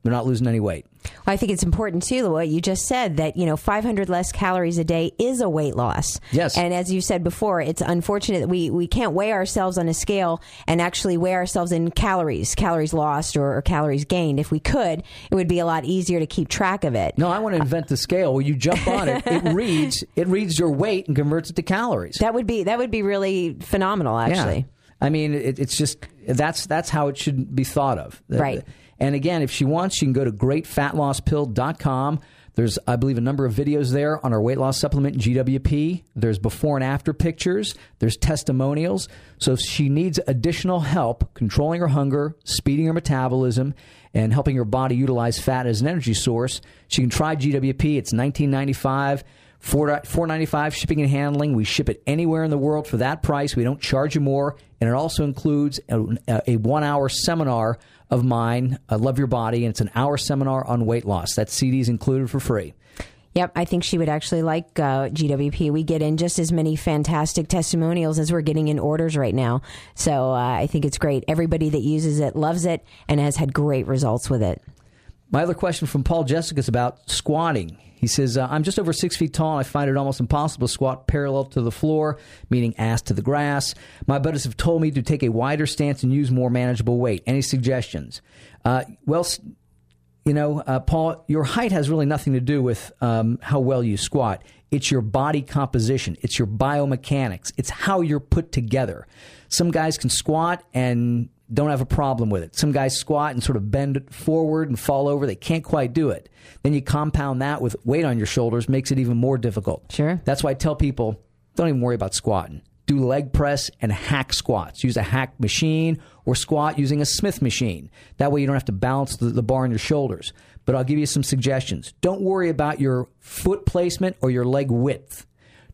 They're not losing any weight. I think it's important too, what you just said, that you know, 500 less calories a day is a weight loss. Yes. And as you said before, it's unfortunate that we, we can't weigh ourselves on a scale and actually weigh ourselves in calories, calories lost or, or calories gained. If we could, it would be a lot easier to keep track of it. No, I want to invent the scale where you jump on it. It *laughs* reads it reads your weight and converts it to calories. That would be that would be really phenomenal, actually. Yeah. I mean, it, it's just that's that's how it should be thought of. Right. And again, if she wants, she can go to greatfatlosspill.com. There's, I believe, a number of videos there on our weight loss supplement, GWP. There's before and after pictures. There's testimonials. So if she needs additional help controlling her hunger, speeding her metabolism, and helping her body utilize fat as an energy source, she can try GWP. It's 1995. Four four ninety five shipping and handling. We ship it anywhere in the world for that price. We don't charge you more, and it also includes a, a one hour seminar of mine, I Love Your Body, and it's an hour seminar on weight loss. That CD is included for free. Yep, I think she would actually like uh, GWP. We get in just as many fantastic testimonials as we're getting in orders right now. So uh, I think it's great. Everybody that uses it loves it and has had great results with it. My other question from Paul Jessica is about squatting. He says, uh, I'm just over six feet tall and I find it almost impossible to squat parallel to the floor, meaning ass to the grass. My buddies have told me to take a wider stance and use more manageable weight. Any suggestions? Uh, well, you know, uh, Paul, your height has really nothing to do with um, how well you squat. It's your body composition, it's your biomechanics, it's how you're put together. Some guys can squat and don't have a problem with it. Some guys squat and sort of bend forward and fall over. They can't quite do it. Then you compound that with weight on your shoulders, makes it even more difficult. Sure. That's why I tell people don't even worry about squatting. Do leg press and hack squats. Use a hack machine or squat using a Smith machine. That way you don't have to balance the, the bar on your shoulders. But I'll give you some suggestions. Don't worry about your foot placement or your leg width.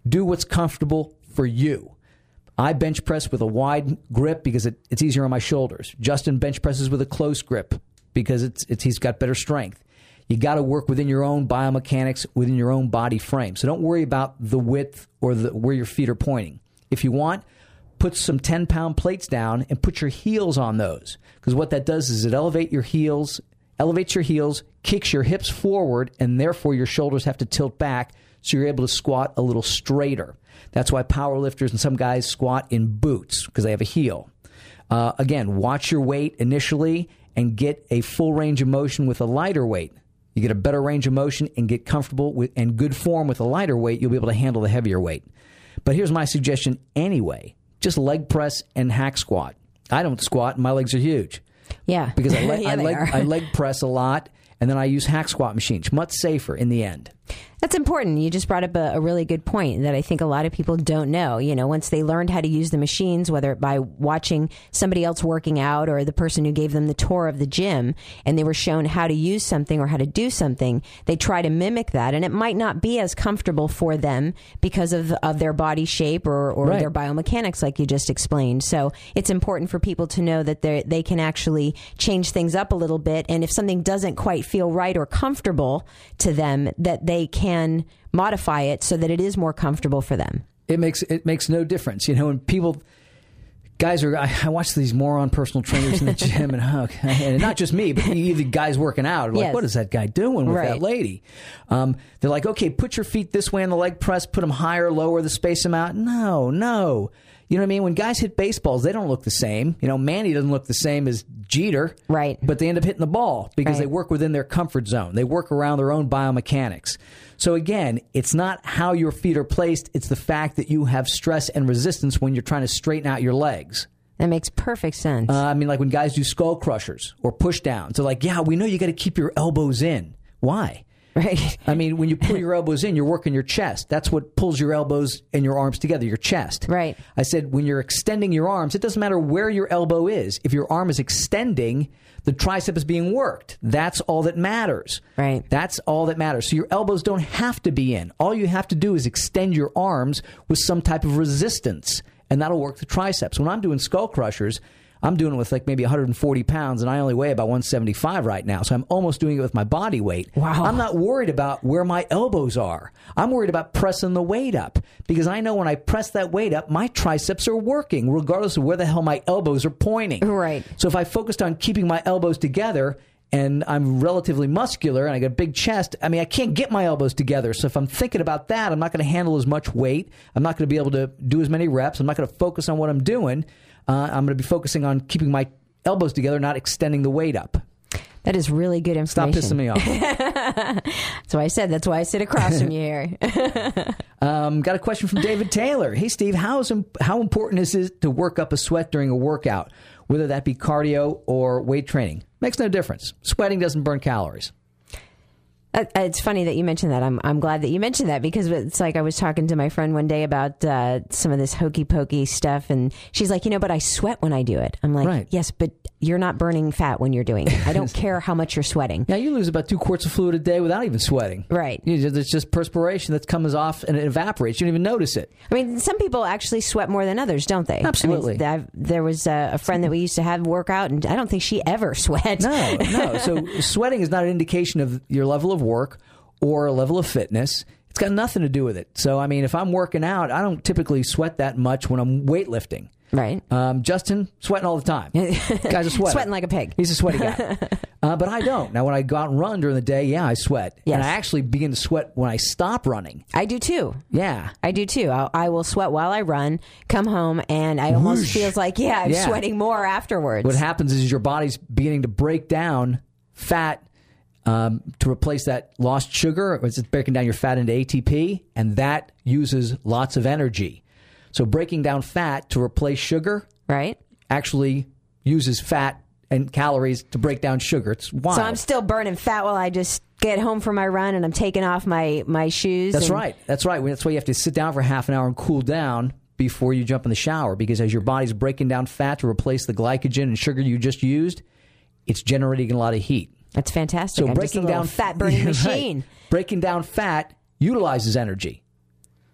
Do what's comfortable for you. I bench press with a wide grip because it, it's easier on my shoulders. Justin bench presses with a close grip because it's, it's he's got better strength. You got to work within your own biomechanics, within your own body frame. So don't worry about the width or the, where your feet are pointing. If you want, put some 10 pound plates down and put your heels on those. Because what that does is it elevate your heels, elevates your heels, kicks your hips forward, and therefore your shoulders have to tilt back so you're able to squat a little straighter. That's why power lifters and some guys squat in boots because they have a heel. Uh, again, watch your weight initially and get a full range of motion with a lighter weight. You get a better range of motion and get comfortable with and good form with a lighter weight, you'll be able to handle the heavier weight. But here's my suggestion anyway just leg press and hack squat. I don't squat, and my legs are huge. Yeah. Because I, *laughs* le- yeah, I, leg. I leg press a lot, and then I use hack squat machines. Much safer in the end. That's important. You just brought up a, a, really good point that I think a lot of people don't know. You know, once they learned how to use the machines, whether by watching somebody else working out or the person who gave them the tour of the gym, and they were shown how to use something or how to do something, they try to mimic that, and it might not be as comfortable for them because of of their body shape or, or Right. their biomechanics, like you just explained. So it's important for people to know that they they can actually change things up a little bit, and if something doesn't quite feel right or comfortable to them, that they can modify it so that it is more comfortable for them. it makes it makes no difference. You know, when people guys are I, I watch these moron personal trainers in the *laughs* gym and oh, and not just me, but the guys working out are like, Yes. what is that guy doing with Right. that lady? Um, they're like, okay, put your feet this way in the leg press, put them higher, lower the space them out. No, no. You know what I mean? When guys hit baseballs, they don't look the same. You know, Manny doesn't look the same as Jeter. Right. But they end up hitting the ball because Right. they work within their comfort zone. They work around their own biomechanics. So again, it's not how your feet are placed, it's the fact that you have stress and resistance when you're trying to straighten out your legs. That makes perfect sense. Uh, I mean, like when guys do skull crushers or push downs, they're like, yeah, we know you got to keep your elbows in. Why? Right. I mean, when you pull your elbows in, you're working your chest. That's what pulls your elbows and your arms together, your chest. Right. I said, when you're extending your arms, it doesn't matter where your elbow is. If your arm is extending, the tricep is being worked. That's all that matters. Right. That's all that matters. So your elbows don't have to be in. All you have to do is extend your arms with some type of resistance, and that'll work the triceps. When I'm doing skull crushers, I'm doing it with like maybe 140 pounds, and I only weigh about 175 right now. So I'm almost doing it with my body weight. Wow. I'm not worried about where my elbows are. I'm worried about pressing the weight up because I know when I press that weight up, my triceps are working, regardless of where the hell my elbows are pointing. Right. So if I focused on keeping my elbows together and I'm relatively muscular and I got a big chest, I mean, I can't get my elbows together. So if I'm thinking about that, I'm not going to handle as much weight. I'm not going to be able to do as many reps. I'm not going to focus on what I'm doing. Uh, I'm going to be focusing on keeping my elbows together, not extending the weight up. That is really good information. Stop pissing me off. *laughs* That's why I said. That's why I sit across from you here. *laughs* Um, got a question from David Taylor. Hey, Steve, how, is, how important is it to work up a sweat during a workout, whether that be cardio or weight training? Makes no difference. Sweating doesn't burn calories. Uh, it's funny that you mentioned that. I'm I'm glad that you mentioned that because it's like I was talking to my friend one day about uh, some of this hokey pokey stuff, and she's like, you know, but I sweat when I do it. I'm like, Right. yes, but you're not burning fat when you're doing it. I don't *laughs* care how much you're sweating. Now you lose about two quarts of fluid a day without even sweating. Right. You It's just perspiration that comes off and it evaporates. You don't even notice it. I mean, some people actually sweat more than others, don't they? Absolutely. I've- there was a, a friend that we used to have work out, and I don't think she ever *laughs* sweat. No, no. *laughs* So sweating is not an indication of your level of work or a level of fitness. It's got nothing to do with it. So, I mean, if I'm working out, I don't typically sweat that much when I'm weightlifting. Right. Um, Justin sweating all the time. *laughs* Guy's a sweater. Sweating like a pig. He's a sweaty guy. *laughs* uh, but I don't. Now, when I go out and run during the day, yeah, I sweat. Yes. And I actually begin to sweat when I stop running. I do too. Yeah. I do too. I, I will sweat while I run, come home, and I almost Whoosh. feels like, yeah, I'm Yeah. sweating more afterwards. What happens is your body's beginning to break down fat um, to replace that lost sugar. It's breaking down your fat into ATP, and that uses lots of energy. So breaking down fat to replace sugar right? actually uses fat and calories to break down sugar. It's wild. So I'm still burning fat while I just get home from my run and I'm taking off my, my shoes. That's and- right. That's right. That's why you have to sit down for half an hour and cool down before you jump in the shower because as your body's breaking down fat to replace the glycogen and sugar you just used, it's generating a lot of heat. That's fantastic. So I'm breaking down fat burning *laughs* Right. machine. Breaking down fat utilizes energy.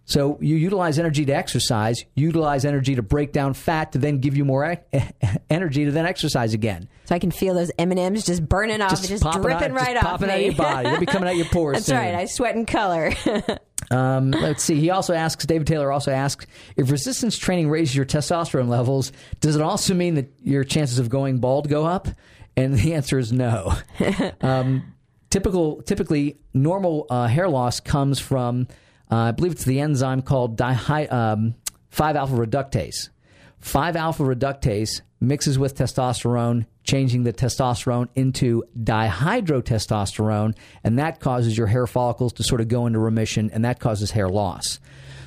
So you utilize energy to exercise, utilize energy to break down fat to then give you more e- *laughs* energy to then exercise again. So I can feel those M and M's just burning off, and just dripping out, right just off popping me. out of your body. They'll be coming out your pores. That's soon. right. I sweat in color. *laughs* Um, let's see. He also asks, David Taylor also asks, if resistance training raises your testosterone levels, does it also mean that your chances of going bald go up? And the answer is no. *laughs* um, typical, typically, normal uh, hair loss comes from, uh, I believe it's the enzyme called um, 5 alpha reductase. 5 alpha reductase mixes with testosterone, changing the testosterone into dihydrotestosterone, and that causes your hair follicles to sort of go into remission, and that causes hair loss.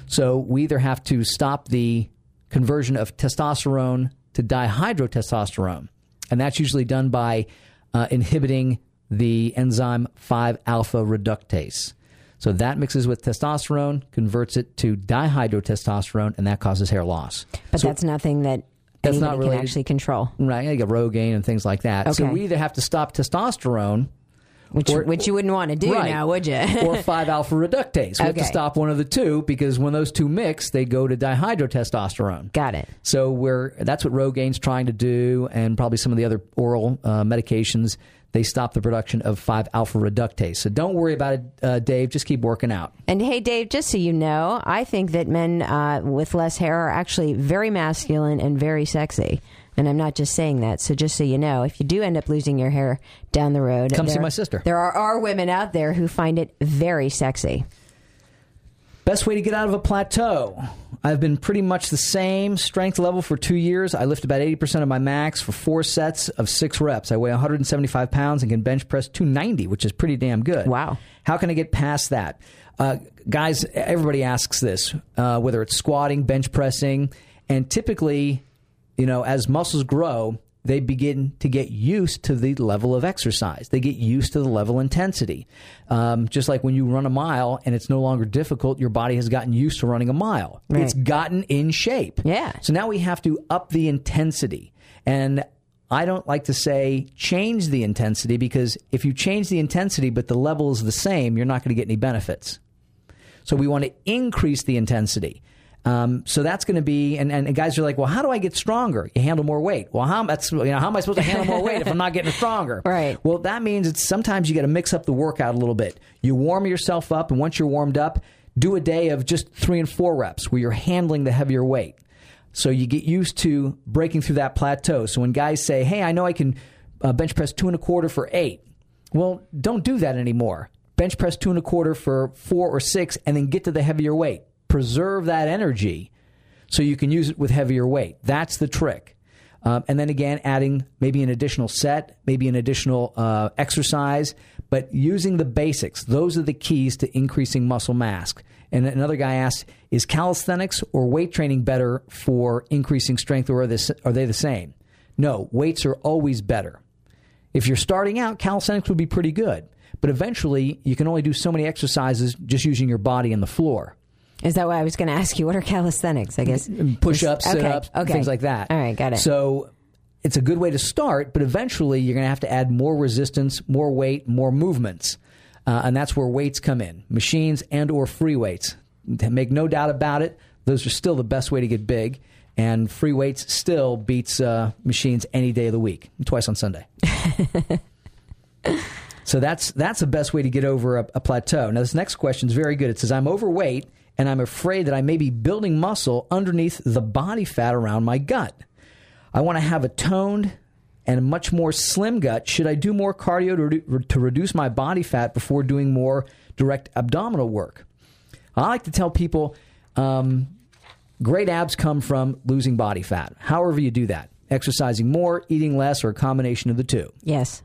So we either have to stop the conversion of testosterone to dihydrotestosterone, and that's usually done by uh, inhibiting the enzyme 5 alpha reductase. So that mixes with testosterone, converts it to dihydrotestosterone, and that causes hair loss. But So- that's nothing that That's not can actually control. Right, you got Rogaine and things like that. So we either have to stop testosterone, Which, Or- which you wouldn't want to do right, now, would you? *laughs* or 5 alpha reductase. We have to stop one of the two because when those two mix, they go to dihydrotestosterone. Got it. So we're that's what Rogaine's trying to do, and probably some of the other oral uh, medications. They stop the production of 5 alpha reductase. So don't worry about it, uh, Dave. Just keep working out. And hey, Dave, just so you know, I think that men uh, with less hair are actually very masculine and very sexy. And I'm not just saying that. So just so you know, if you do end up losing your hair down the road, Come see there- my sister. There are, are women out there who find it very sexy. Best way to get out of a plateau. I've been pretty much the same strength level for two years. I lift about 80% of my max for four sets of six reps. I weigh 175 pounds and can bench press 290, which is pretty damn good. Wow. How can I get past that? Uh, guys, everybody asks this, uh, whether it's squatting, bench pressing, and typically, you know, as muscles grow, they begin to get used to the level of exercise. They get used to the level intensity. Um, just like when you run a mile and it's no longer difficult, your body has gotten used to running a mile. Right. It's gotten in shape. Yeah. So now we have to up the intensity. And I don't like to say change the intensity because if you change the intensity but the level is the same, you're not going to get any benefits. So we want to increase the intensity. Um, so that's going to be, and, and guys are like, well, how do I get stronger? You handle more weight. Well, how that's you know how am I supposed to handle more weight if I'm not getting stronger? *laughs* Right. Well, that means it's sometimes you got to mix up the workout a little bit. You warm yourself up, and once you're warmed up, do a day of just three and four reps where you're handling the heavier weight. So you get used to breaking through that plateau. So when guys say, "Hey, I know I can uh, bench press two and a quarter for eight," well, don't do that anymore. Bench press two and a quarter for four or six, and then get to the heavier weight. Preserve that energy so you can use it with heavier weight. That's the trick. Um, and then again, adding maybe an additional set, maybe an additional uh, exercise, but using the basics. Those are the keys to increasing muscle mass. And another guy asked, is calisthenics or weight training better for increasing strength, or are, are they the same? No, weights are always better. If you're starting out, calisthenics would be pretty good. But eventually, you can only do so many exercises just using your body and the floor. Is that why I was going to ask you? What are calisthenics? I guess push ups, sit okay, ups, okay. things like that. All right, got it. So it's a good way to start, but eventually you're going to have to add more resistance, more weight, more movements, uh, and that's where weights come in: machines and or free weights. Make no doubt about it; those are still the best way to get big. And free weights still beats uh, machines any day of the week, twice on Sunday. *laughs* So that's that's the best way to get over a, a plateau. Now this next question is very good. It says I'm overweight and I'm afraid that I may be building muscle underneath the body fat around my gut. I want to have a toned and a much more slim gut. Should I do more cardio to, redu- to reduce my body fat before doing more direct abdominal work? I like to tell people um, great abs come from losing body fat. However you do that, exercising more, eating less, or a combination of the two yes.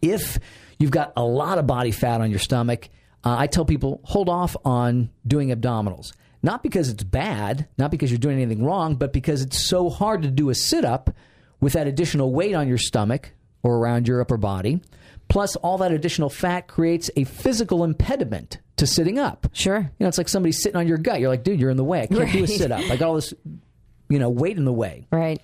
if you've got a lot of body fat on your stomach, uh, I tell people hold off on doing abdominals. Not because it's bad, not because you're doing anything wrong, but because it's so hard to do a sit up with that additional weight on your stomach or around your upper body. Plus, all that additional fat creates a physical impediment to sitting up. Sure. You know, it's like somebody sitting on your gut. You're like, dude, you're in the way. I can't do a sit up. I got all this, you know, weight in the way. Right.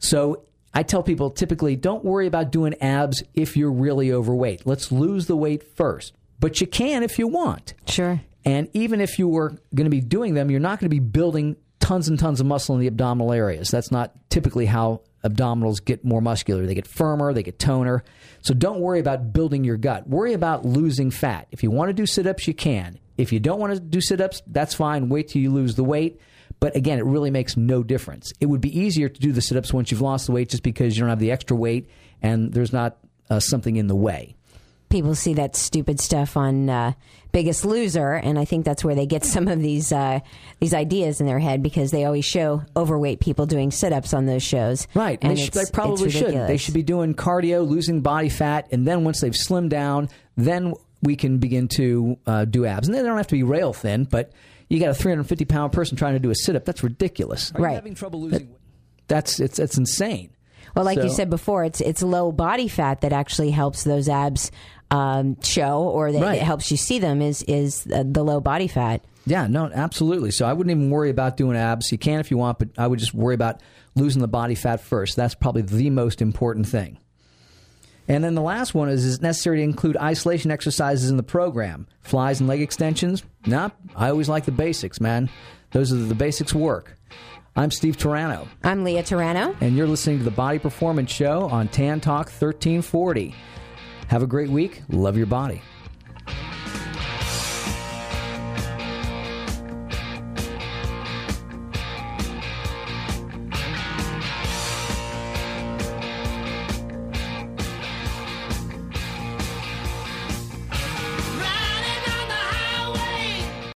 So I tell people typically don't worry about doing abs if you're really overweight. Let's lose the weight first. But you can if you want. Sure. And even if you were going to be doing them, you're not going to be building tons and tons of muscle in the abdominal areas. That's not typically how abdominals get more muscular. They get firmer, they get toner. So don't worry about building your gut. Worry about losing fat. If you want to do sit ups, you can. If you don't want to do sit ups, that's fine. Wait till you lose the weight. But again, it really makes no difference. It would be easier to do the sit ups once you've lost the weight just because you don't have the extra weight and there's not uh, something in the way. People see that stupid stuff on uh, Biggest Loser, and I think that's where they get some of these uh, these ideas in their head because they always show overweight people doing sit ups on those shows. Right. And they, should, they probably should. They should be doing cardio, losing body fat, and then once they've slimmed down, then we can begin to uh, do abs. And they don't have to be rail thin, but you got a 350 pound person trying to do a sit up. That's ridiculous. Are you Right. having trouble losing weight? That's it's it's insane. Well, like you said before, it's it's low body fat that actually helps those abs um, show, or that Right. it helps you see them. Is is the low body fat? Yeah, no, absolutely. So I wouldn't even worry about doing abs. You can if you want, but I would just worry about losing the body fat first. That's probably the most important thing. And then the last one is: Is it necessary to include isolation exercises in the program? Flies and leg extensions? Nah, I always like the basics, man. Those are the basics work. I'm Steve Turano, I'm Leah Turano. and you're listening to the Body Performance Show on Tan Talk 1340. Have a great week. Love your body.